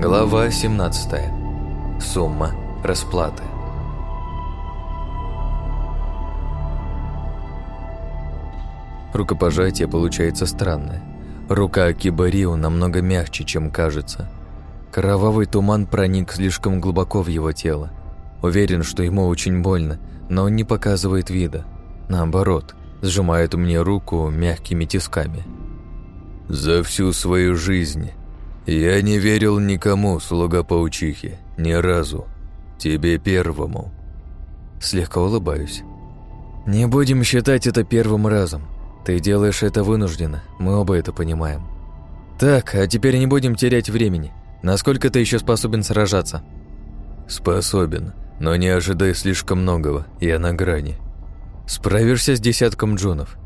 Глава 17. Сумма расплаты. Рукопожатие получается странное. Рука Кибарио намного мягче, чем кажется. Кровавый туман проник слишком глубоко в его тело. Уверен, что ему очень больно, но он не показывает вида. Наоборот, сжимает мне руку мягкими тисками. «За всю свою жизнь я не верил никому, слуга паучихи, ни разу. Тебе первому». Слегка улыбаюсь. «Не будем считать это первым разом. Ты делаешь это вынужденно, мы оба это понимаем. Так, а теперь не будем терять времени. Насколько ты еще способен сражаться?» «Способен, но не ожидай слишком многого, я на грани. Справишься с десятком джунов?»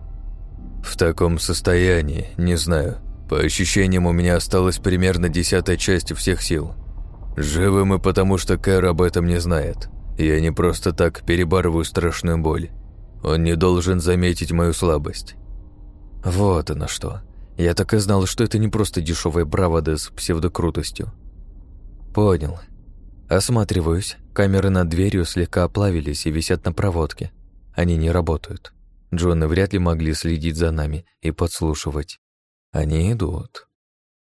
«В таком состоянии, не знаю. По ощущениям, у меня осталась примерно десятая часть всех сил. Живы мы, потому что Кэр об этом не знает. Я не просто так перебарываю страшную боль. Он не должен заметить мою слабость». «Вот оно что. Я так и знал, что это не просто дешевая бравада с псевдокрутостью». «Понял. Осматриваюсь. Камеры над дверью слегка оплавились и висят на проводке. Они не работают. Джоны вряд ли могли следить за нами и подслушивать. Они идут.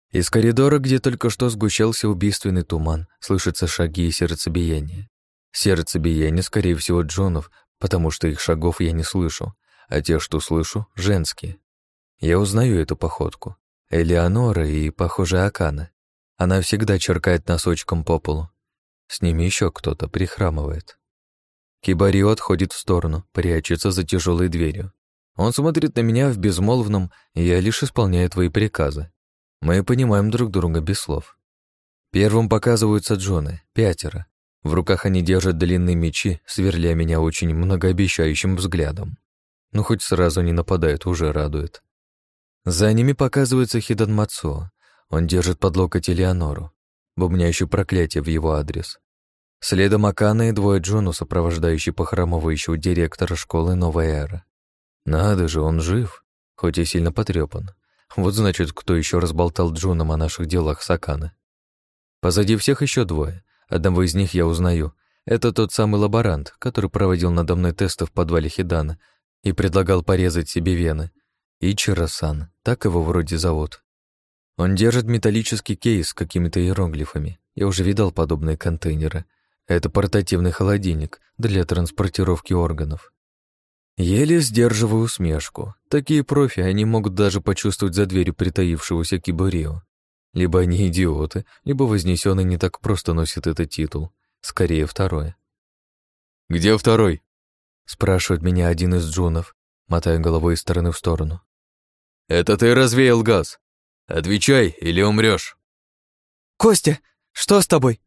Из коридора, где только что сгущался убийственный туман, слышатся шаги и сердцебиение. Сердцебиение, скорее всего, Джонов, потому что их шагов я не слышу, а те, что слышу, женские. Я узнаю эту походку. Элеонора и, похоже, Акана. Она всегда черкает носочком по полу. С ними еще кто-то прихрамывает. Кибарио отходит в сторону, прячется за тяжелой дверью. Он смотрит на меня в безмолвном, и я лишь исполняю твои приказы. Мы понимаем друг друга без слов. Первым показываются Джоны, пятеро. В руках они держат длинные мечи, сверля меня очень многообещающим взглядом. Ну, хоть сразу не нападают, уже радует. За ними показывается Хидан Мацуо. Он держит под локоть Элеонору, бубняющую проклятие в его адрес. Следом Акана и двое Джону, сопровождающие похрамывающего директора школы «Новая эра». Надо же, он жив, хоть и сильно потрепан. Вот значит, кто еще разболтал Джоном о наших делах с Акана. Позади всех еще двое. Одного из них я узнаю. Это тот самый лаборант, который проводил надо мной тесты в подвале Хидана и предлагал порезать себе вены. Ичиро-сан, так его вроде зовут. Он держит металлический кейс с какими-то иероглифами. Я уже видал подобные контейнеры — это портативный холодильник для транспортировки органов. Еле сдерживаю усмешку. Такие профи, они могут даже почувствовать за дверью притаившегося киборио. Либо они идиоты, либо вознесенный не так просто носит этот титул. Скорее, второе. «Где второй?» спрашивает меня один из джунов, мотая головой из стороны в сторону. «Это ты развеял газ. Отвечай, или умрешь. «Костя, что с тобой?»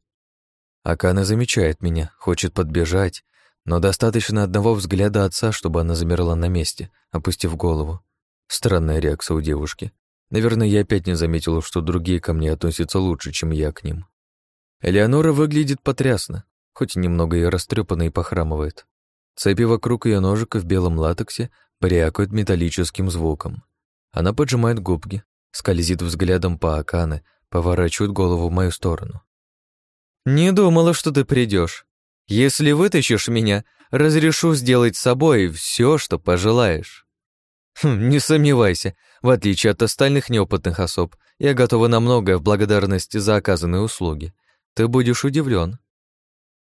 Акана замечает меня, хочет подбежать, но достаточно одного взгляда отца, чтобы она замерла на месте, опустив голову. Странная реакция у девушки. Наверное, я опять не заметила, что другие ко мне относятся лучше, чем я к ним. Элеонора выглядит потрясно, хоть немного и растрепанно и похрамывает. Цепи вокруг ее ножика в белом латексе брякают металлическим звуком. Она поджимает губки, скользит взглядом по Акане, поворачивает голову в мою сторону. «Не думала, что ты придешь. Если вытащишь меня, разрешу сделать с собой все, что пожелаешь». Хм, «Не сомневайся, в отличие от остальных неопытных особ, я готова на многое в благодарности за оказанные услуги. Ты будешь удивлен.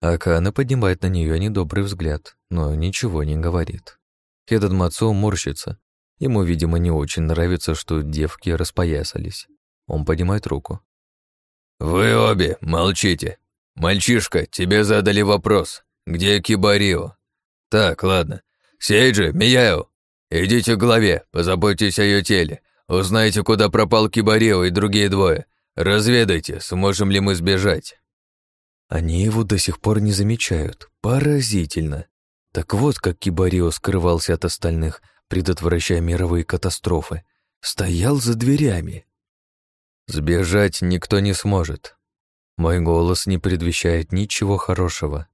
Акана поднимает на нее недобрый взгляд, но ничего не говорит. Хедад Мацу морщится. Ему, видимо, не очень нравится, что девки распоясались. Он поднимает руку. «Вы обе молчите!» «Мальчишка, тебе задали вопрос. Где Кибарио?» «Так, ладно. Сейджи, Мияо, идите к главе, позаботьтесь о ее теле. Узнайте, куда пропал Кибарио и другие двое. Разведайте, сможем ли мы сбежать». Они его до сих пор не замечают. Поразительно. Так вот, как Кибарио скрывался от остальных, предотвращая мировые катастрофы. Стоял за дверями. Сбежать никто не сможет. Мой голос не предвещает ничего хорошего.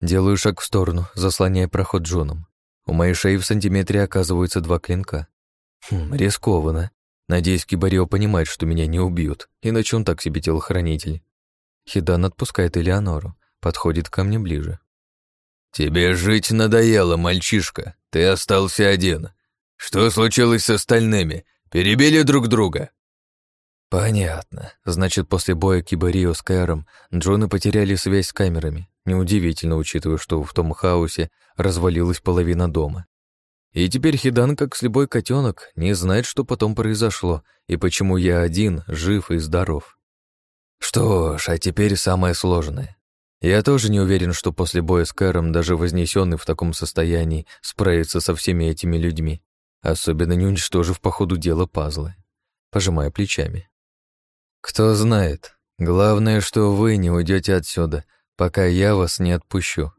Делаю шаг в сторону, заслоняя проход Джоном. У моей шеи в сантиметре оказываются два клинка. Хм, рискованно. Надеюсь, Кибарио понимает, что меня не убьют, иначе он так себе телохранитель. Хидан отпускает Элеонору, подходит ко мне ближе. «Тебе жить надоело, мальчишка. Ты остался один. Что случилось с остальными? Перебили друг друга?» «Понятно. Значит, после боя Кибарио с Кэром Джоны потеряли связь с камерами. Неудивительно, учитывая, что в том хаосе развалилась половина дома. И теперь Хидан, как слепой котенок, не знает, что потом произошло и почему я один, жив и здоров. Что ж, а теперь самое сложное. Я тоже не уверен, что после боя с Кэром даже вознесенный в таком состоянии справится со всеми этими людьми, особенно не уничтожив по ходу дела пазлы. Пожимая плечами. Кто знает. Главное, что вы не уйдете отсюда, пока я вас не отпущу.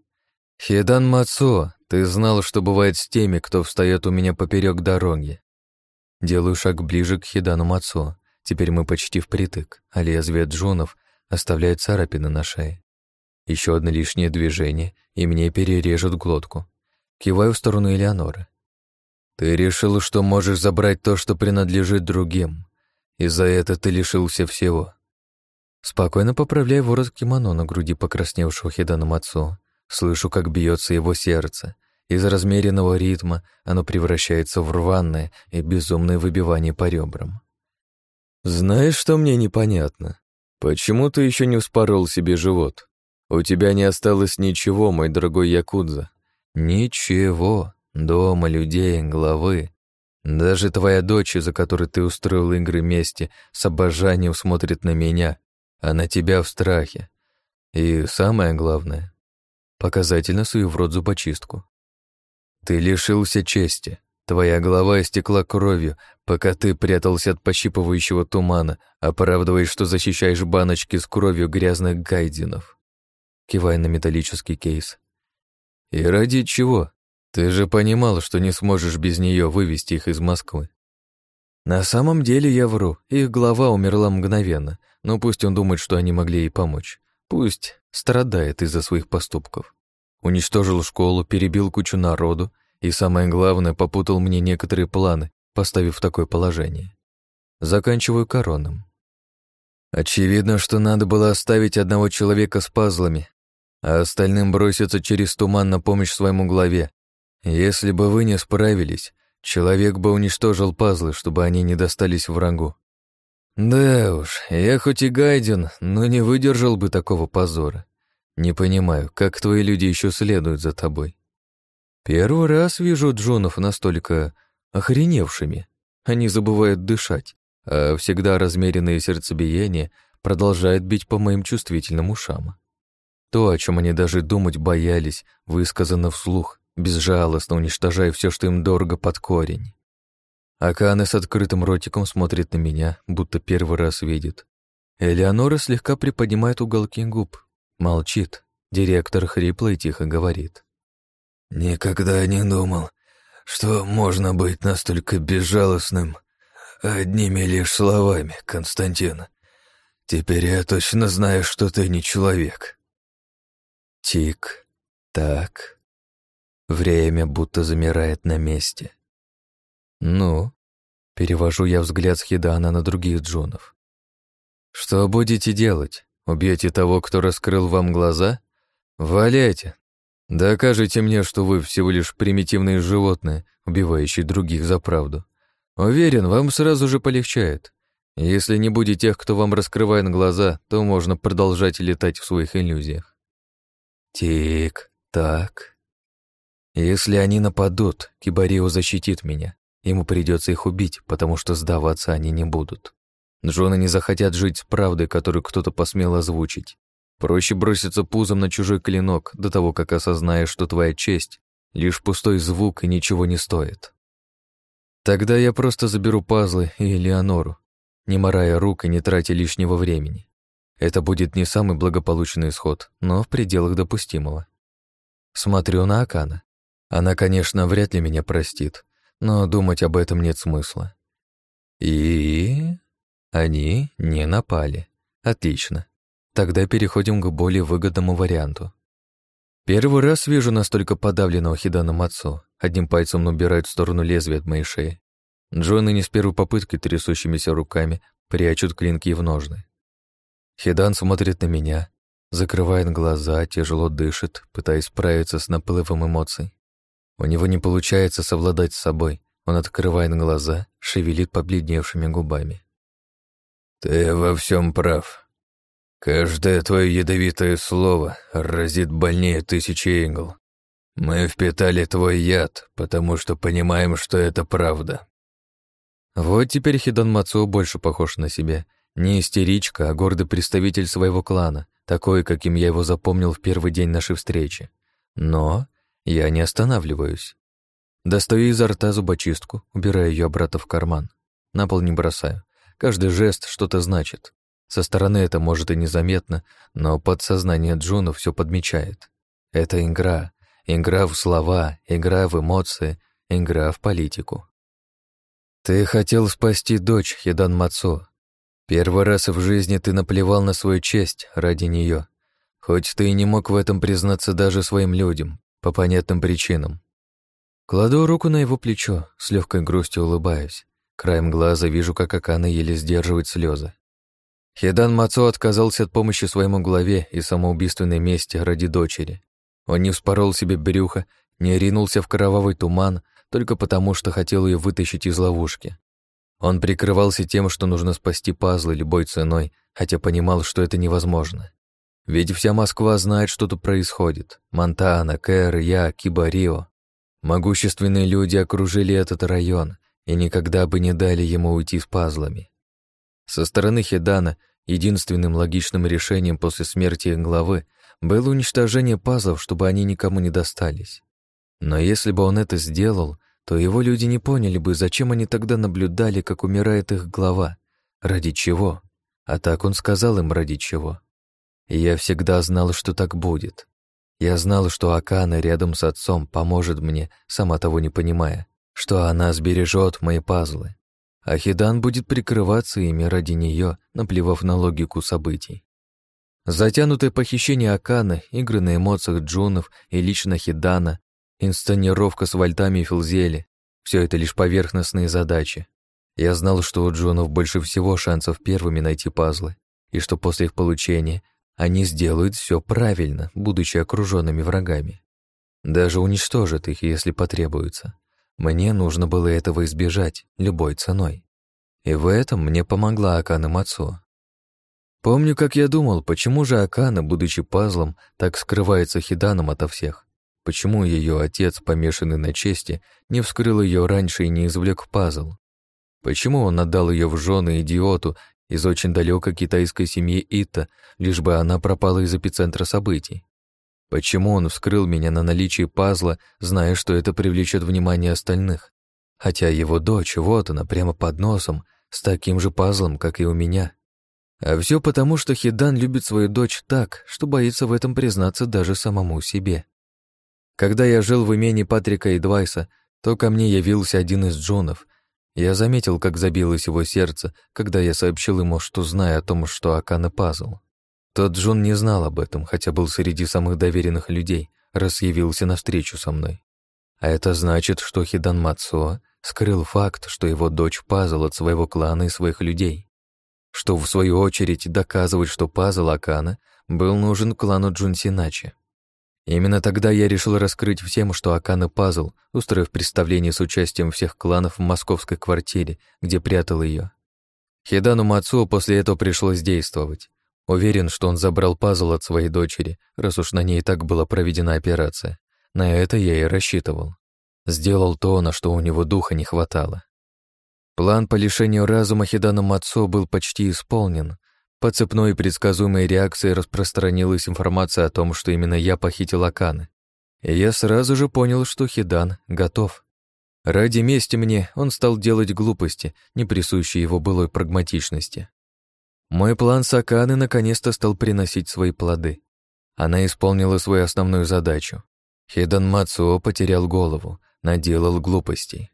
Хидан Мацо, ты знал, что бывает с теми, кто встает у меня поперек дороги. Делаю шаг ближе к Хидану Мацо. Теперь мы почти впритык, а лезвие джунов оставляет царапины на шее. Еще одно лишнее движение, и мне перережут глотку. Киваю в сторону Элеоноры. Ты решил, что можешь забрать то, что принадлежит другим. И за это ты лишился всего. Спокойно поправляю ворот кимоно на груди покрасневшего Хиданом отцу. Слышу, как бьется его сердце. Из размеренного ритма оно превращается в рваное и безумное выбивание по ребрам. «Знаешь, что мне непонятно? Почему ты еще не вспорол себе живот? У тебя не осталось ничего, мой дорогой Якудза. Ничего. Дома, людей, главы. Даже твоя дочь, за которой ты устроил игры мести, с обожанием смотрит на меня, а на тебя в страхе. И самое главное, показательно сую в рот зубочистку. Ты лишился чести. Твоя голова истекла кровью, пока ты прятался от пощипывающего тумана, оправдываясь, что защищаешь баночки с кровью грязных гайдинов. Кивая на металлический кейс. И ради чего? Ты же понимал, что не сможешь без нее вывести их из Москвы. На самом деле я вру, их глава умерла мгновенно, но пусть он думает, что они могли ей помочь. Пусть страдает из-за своих поступков. Уничтожил школу, перебил кучу народу и, самое главное, попутал мне некоторые планы, поставив в такое положение. Заканчиваю короном. Очевидно, что надо было оставить одного человека с пазлами, а остальным броситься через туман на помощь своему главе. Если бы вы не справились, человек бы уничтожил пазлы, чтобы они не достались врагу. Да уж, я хоть и гайден, но не выдержал бы такого позора. Не понимаю, как твои люди еще следуют за тобой. Первый раз вижу Джонов настолько охреневшими. Они забывают дышать, а всегда размеренное сердцебиение продолжает бить по моим чувствительным ушам. То, о чем они даже думать боялись, высказано вслух, безжалостно уничтожая все, что им дорого под корень. Акана с открытым ротиком смотрит на меня, будто первый раз видит. Элеонора слегка приподнимает уголки губ, молчит. Директор хрипло и тихо говорит. «Никогда не думал, что можно быть настолько безжалостным одними лишь словами, Константин. Теперь я точно знаю, что ты не человек». Тик, так. Время будто замирает на месте. «Ну?» — перевожу я взгляд с Хидана на других Джонов. «Что будете делать? Убьете того, кто раскрыл вам глаза? Валяйте! Докажите мне, что вы всего лишь примитивные животные, убивающие других за правду. Уверен, вам сразу же полегчает. Если не будет тех, кто вам раскрывает глаза, то можно продолжать летать в своих иллюзиях. Тик-так. Если они нападут, Кибарио защитит меня. Ему придется их убить, потому что сдаваться они не будут. Джоны не захотят жить с правдой, которую кто-то посмел озвучить. Проще броситься пузом на чужой клинок до того, как осознаешь, что твоя честь — лишь пустой звук и ничего не стоит. Тогда я просто заберу пазлы и Леонору, не морая рук и не тратя лишнего времени. Это будет не самый благополучный исход, но в пределах допустимого. Смотрю на Акана. Она, конечно, вряд ли меня простит, но думать об этом нет смысла. И... они не напали. Отлично. Тогда переходим к более выгодному варианту. Первый раз вижу настолько подавленного Хидана отцу. Одним пальцем набирает в сторону лезвия от моей шеи. Джоны не с первой попытки трясущимися руками прячут клинки в ножны. Хидан смотрит на меня, закрывает глаза, тяжело дышит, пытаясь справиться с наплывом эмоций. У него не получается совладать с собой. Он открывает глаза, шевелит побледневшими губами. «Ты во всем прав. Каждое твое ядовитое слово разит больнее тысячи игл. Мы впитали твой яд, потому что понимаем, что это правда». Вот теперь Хидан Мацуо больше похож на себя. Не истеричка, а гордый представитель своего клана, такой, каким я его запомнил в первый день нашей встречи. Но я не останавливаюсь. Достаю изо рта зубочистку, убираю ее обратно в карман. На пол не бросаю. Каждый жест что-то значит. Со стороны это может и незаметно, но подсознание Джуна все подмечает. Это игра. Игра в слова, игра в эмоции, игра в политику. Ты хотел спасти дочь, Хидан Мацо. Первый раз в жизни ты наплевал на свою честь ради нее. Хоть ты и не мог в этом признаться даже своим людям, по понятным причинам. Кладу руку на его плечо, с легкой грустью улыбаюсь. Краем глаза вижу, как Акана еле сдерживает слезы. Хедан Мацо отказался от помощи своему главе и самоубийственной мести ради дочери. Он не вспорол себе брюхо, не ринулся в кровавый туман, только потому, что хотел ее вытащить из ловушки. Он прикрывался тем, что нужно спасти пазлы любой ценой, хотя понимал, что это невозможно. Ведь вся Москва знает, что тут происходит. Монтана, Кэр, я, Кибарио. Могущественные люди окружили этот район и никогда бы не дали ему уйти с пазлами. Со стороны Хедана единственным логичным решением после смерти главы было уничтожение пазлов, чтобы они никому не достались. Но если бы он это сделал, то его люди не поняли бы, зачем они тогда наблюдали, как умирает их глава. Ради чего? А так он сказал им, ради чего. И я всегда знал, что так будет. Я знал, что Акана рядом с отцом поможет мне, сама того не понимая, что она сбережет мои пазлы. А Хидан будет прикрываться ими ради нее, наплевав на логику событий. Затянутое похищение Акана, игры на эмоциях Джунов и лично Хидана, инсценировка с вальтами и филзели — все это лишь поверхностные задачи. Я знал, что у Джунов больше всего шансов первыми найти пазлы, и что после их получения они сделают все правильно, будучи окруженными врагами. Даже уничтожат их, если потребуется. Мне нужно было этого избежать любой ценой. И в этом мне помогла Акана Мацо. Помню, как я думал, почему же Акана, будучи пазлом, так скрывается Хиданом ото всех. Почему ее отец, помешанный на чести, не вскрыл ее раньше и не извлек пазл? Почему он отдал ее в жены идиоту из очень далекой китайской семьи Ита, лишь бы она пропала из эпицентра событий. Почему он вскрыл меня на наличие пазла, зная, что это привлечет внимание остальных? Хотя его дочь, вот она, прямо под носом, с таким же пазлом, как и у меня. А все потому, что Хидан любит свою дочь так, что боится в этом признаться даже самому себе. Когда я жил в имении Патрика и Двайса, то ко мне явился один из Джонов, я заметил, как забилось его сердце, когда я сообщил ему, что знаю о том, что Акана пазл. Тот Джон не знал об этом, хотя был среди самых доверенных людей, раз явился навстречу со мной. А это значит, что Хидан Мацуо скрыл факт, что его дочь пазл от своего клана и своих людей. Что, в свою очередь, доказывает, что пазл Акана был нужен клану Джунсиначи. Именно тогда я решил раскрыть всем, что Акана пазл, устроив представление с участием всех кланов в московской квартире, где прятал ее. Хидану Мацуо после этого пришлось действовать. Уверен, что он забрал пазл от своей дочери, раз уж на ней и так была проведена операция. На это я и рассчитывал. Сделал то, на что у него духа не хватало. План по лишению разума Хидана Мацо был почти исполнен, по цепной и предсказуемой реакции распространилась информация о том, что именно я похитил Аканы. И я сразу же понял, что Хидан готов. Ради мести мне он стал делать глупости, не присущие его былой прагматичности. Мой план с Аканы наконец-то стал приносить свои плоды. Она исполнила свою основную задачу. Хидан Мацуо потерял голову, наделал глупостей.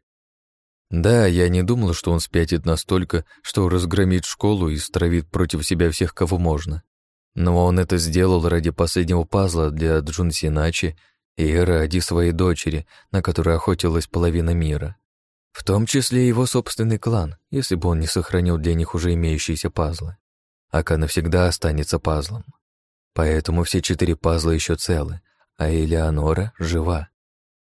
Да, я не думал, что он спятит настолько, что разгромит школу и стравит против себя всех, кого можно. Но он это сделал ради последнего пазла для Джун Синачи и ради своей дочери, на которой охотилась половина мира. В том числе его собственный клан, если бы он не сохранил для них уже имеющиеся пазлы. Ака навсегда останется пазлом. Поэтому все четыре пазла еще целы, а Элеонора жива.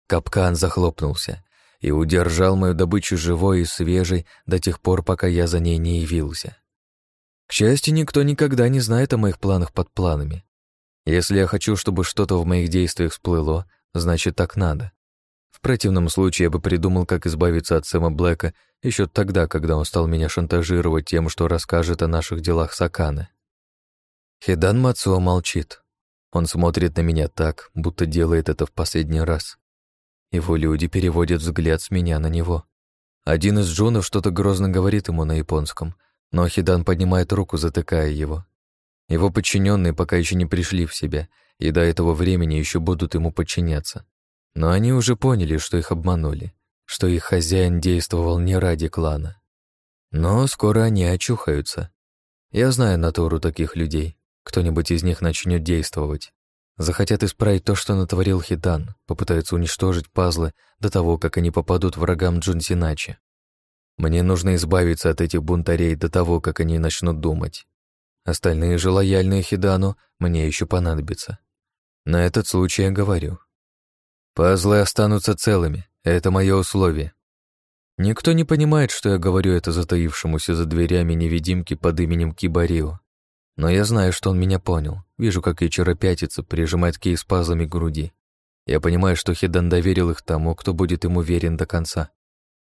Капкан захлопнулся и удержал мою добычу живой и свежей до тех пор, пока я за ней не явился. К счастью, никто никогда не знает о моих планах под планами. Если я хочу, чтобы что-то в моих действиях всплыло, значит, так надо. В противном случае я бы придумал, как избавиться от Сэма Блэка еще тогда, когда он стал меня шантажировать тем, что расскажет о наших делах с Аканы. Хидан Мацуо молчит. Он смотрит на меня так, будто делает это в последний раз. Его люди переводят взгляд с меня на него. Один из джунов что-то грозно говорит ему на японском, но Хидан поднимает руку, затыкая его. Его подчиненные пока еще не пришли в себя, и до этого времени еще будут ему подчиняться. Но они уже поняли, что их обманули, что их хозяин действовал не ради клана. Но скоро они очухаются. Я знаю натуру таких людей. Кто-нибудь из них начнет действовать. Захотят исправить то, что натворил Хидан, попытаются уничтожить пазлы до того, как они попадут врагам Джунсиначи. Мне нужно избавиться от этих бунтарей до того, как они начнут думать. Остальные же лояльные Хидану мне еще понадобятся. На этот случай я говорю. Пазлы останутся целыми, это мое условие. Никто не понимает, что я говорю это затаившемуся за дверями невидимки под именем Кибарио. Но я знаю, что он меня понял. Вижу, как Ичиро пятится, прижимает кейс пазлами к груди. Я понимаю, что Хидан доверил их тому, кто будет ему верен до конца.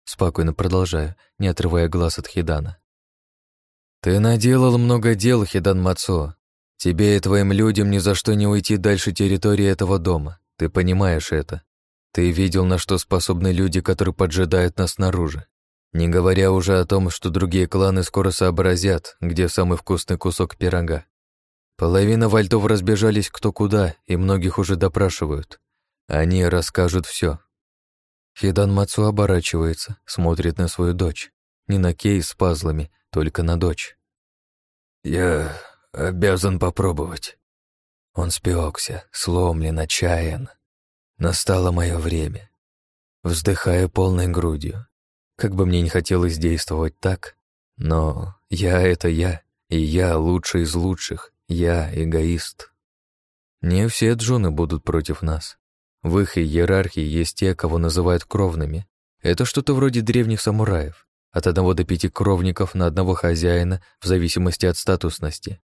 Спокойно продолжаю, не отрывая глаз от Хидана. «Ты наделал много дел, Хидан Мацо. Тебе и твоим людям ни за что не уйти дальше территории этого дома. Ты понимаешь это. Ты видел, на что способны люди, которые поджидают нас снаружи. Не говоря уже о том, что другие кланы скоро сообразят, где самый вкусный кусок пирога. Половина вальтов разбежались кто куда, и многих уже допрашивают. Они расскажут все. Хидан Мацу оборачивается, смотрит на свою дочь. Не на кейс с пазлами, только на дочь. «Я обязан попробовать». Он спекся, сломлен, отчаян. Настало мое время. Вздыхая полной грудью, как бы мне не хотелось действовать так, но я — это я, и я лучший из лучших, я эгоист. Не все джуны будут против нас. В их иерархии есть те, кого называют кровными. Это что-то вроде древних самураев, от одного до пяти кровников на одного хозяина в зависимости от статусности.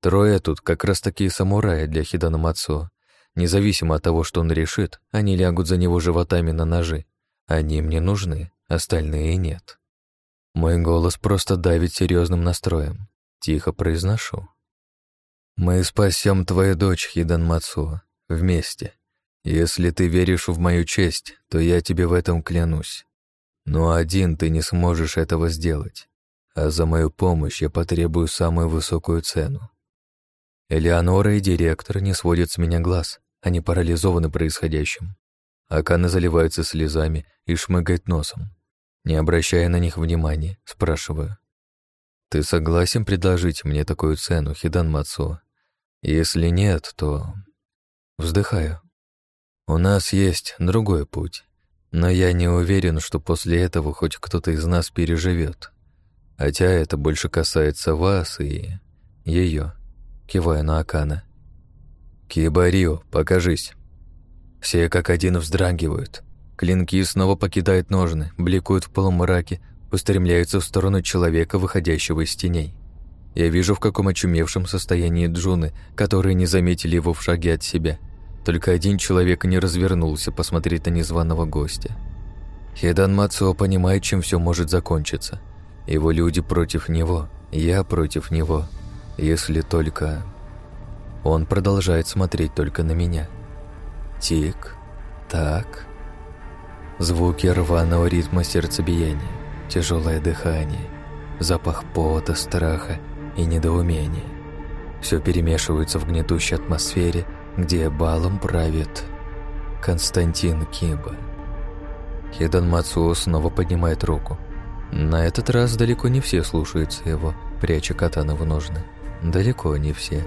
Трое тут как раз такие самураи для Хидана Мацуо. Независимо от того, что он решит, они лягут за него животами на ножи. Они мне нужны остальные нет. Мой голос просто давит серьезным настроем. Тихо произношу. «Мы спасем твою дочь, Хидан Мацуо, вместе. Если ты веришь в мою честь, то я тебе в этом клянусь. Но один ты не сможешь этого сделать, а за мою помощь я потребую самую высокую цену». Элеонора и директор не сводят с меня глаз, они парализованы происходящим. Акана заливается слезами и шмыгает носом. Не обращая на них внимания, спрашиваю. «Ты согласен предложить мне такую цену, Хидан Мацо? Если нет, то...» Вздыхаю. «У нас есть другой путь, но я не уверен, что после этого хоть кто-то из нас переживет. Хотя это больше касается вас и... ее. Кивая на Акана. «Кибарио, покажись». Все как один вздрагивают. Клинки снова покидают ножны, бликуют в полумраке, устремляются в сторону человека, выходящего из теней. Я вижу, в каком очумевшем состоянии Джуны, которые не заметили его в шаге от себя. Только один человек не развернулся посмотреть на незваного гостя. Хедан Мацуо понимает, чем все может закончиться. Его люди против него, я против него. Если только... Он продолжает смотреть только на меня. Тик, так... Звуки рваного ритма сердцебиения, тяжелое дыхание, запах пота, страха и недоумения. Все перемешивается в гнетущей атмосфере, где балом правит Константин Кимба. Хидан Мацуо снова поднимает руку. На этот раз далеко не все слушаются его, пряча катана в ножны. Далеко не все.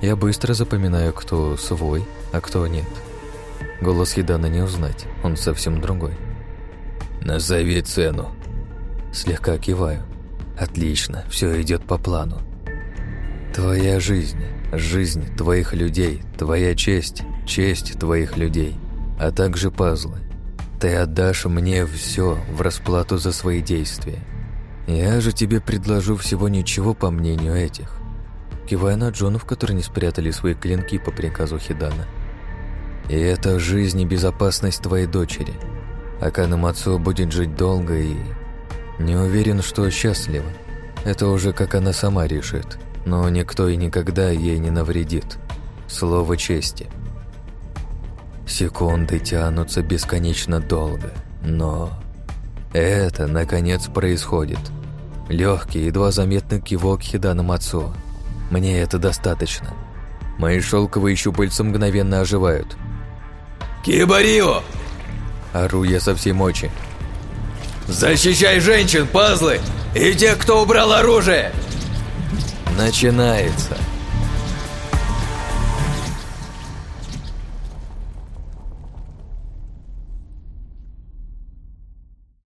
Я быстро запоминаю, кто свой, а кто нет. Голос Хидана не узнать, он совсем другой. «Назови цену». Слегка киваю. «Отлично, все идет по плану. Твоя жизнь, жизнь твоих людей, твоя честь, честь твоих людей, а также пазлы. Ты отдашь мне все в расплату за свои действия. Я же тебе предложу всего ничего по мнению этих. Кивая на Джонов, которые не спрятали свои клинки по приказу Хидана. И это жизнь и безопасность твоей дочери. Акана Мацуо будет жить долго и... Не уверен, что счастлива. Это уже как она сама решит. Но никто и никогда ей не навредит. Слово чести. Секунды тянутся бесконечно долго, но... Это, наконец, происходит. Легкий, едва заметный кивок Хидана Мацуо. Мне это достаточно. Мои шелковые щупальца мгновенно оживают. «Кибарио!» Ору я со всей мочи. «Защищай женщин, пазлы! И тех, кто убрал оружие!» Начинается.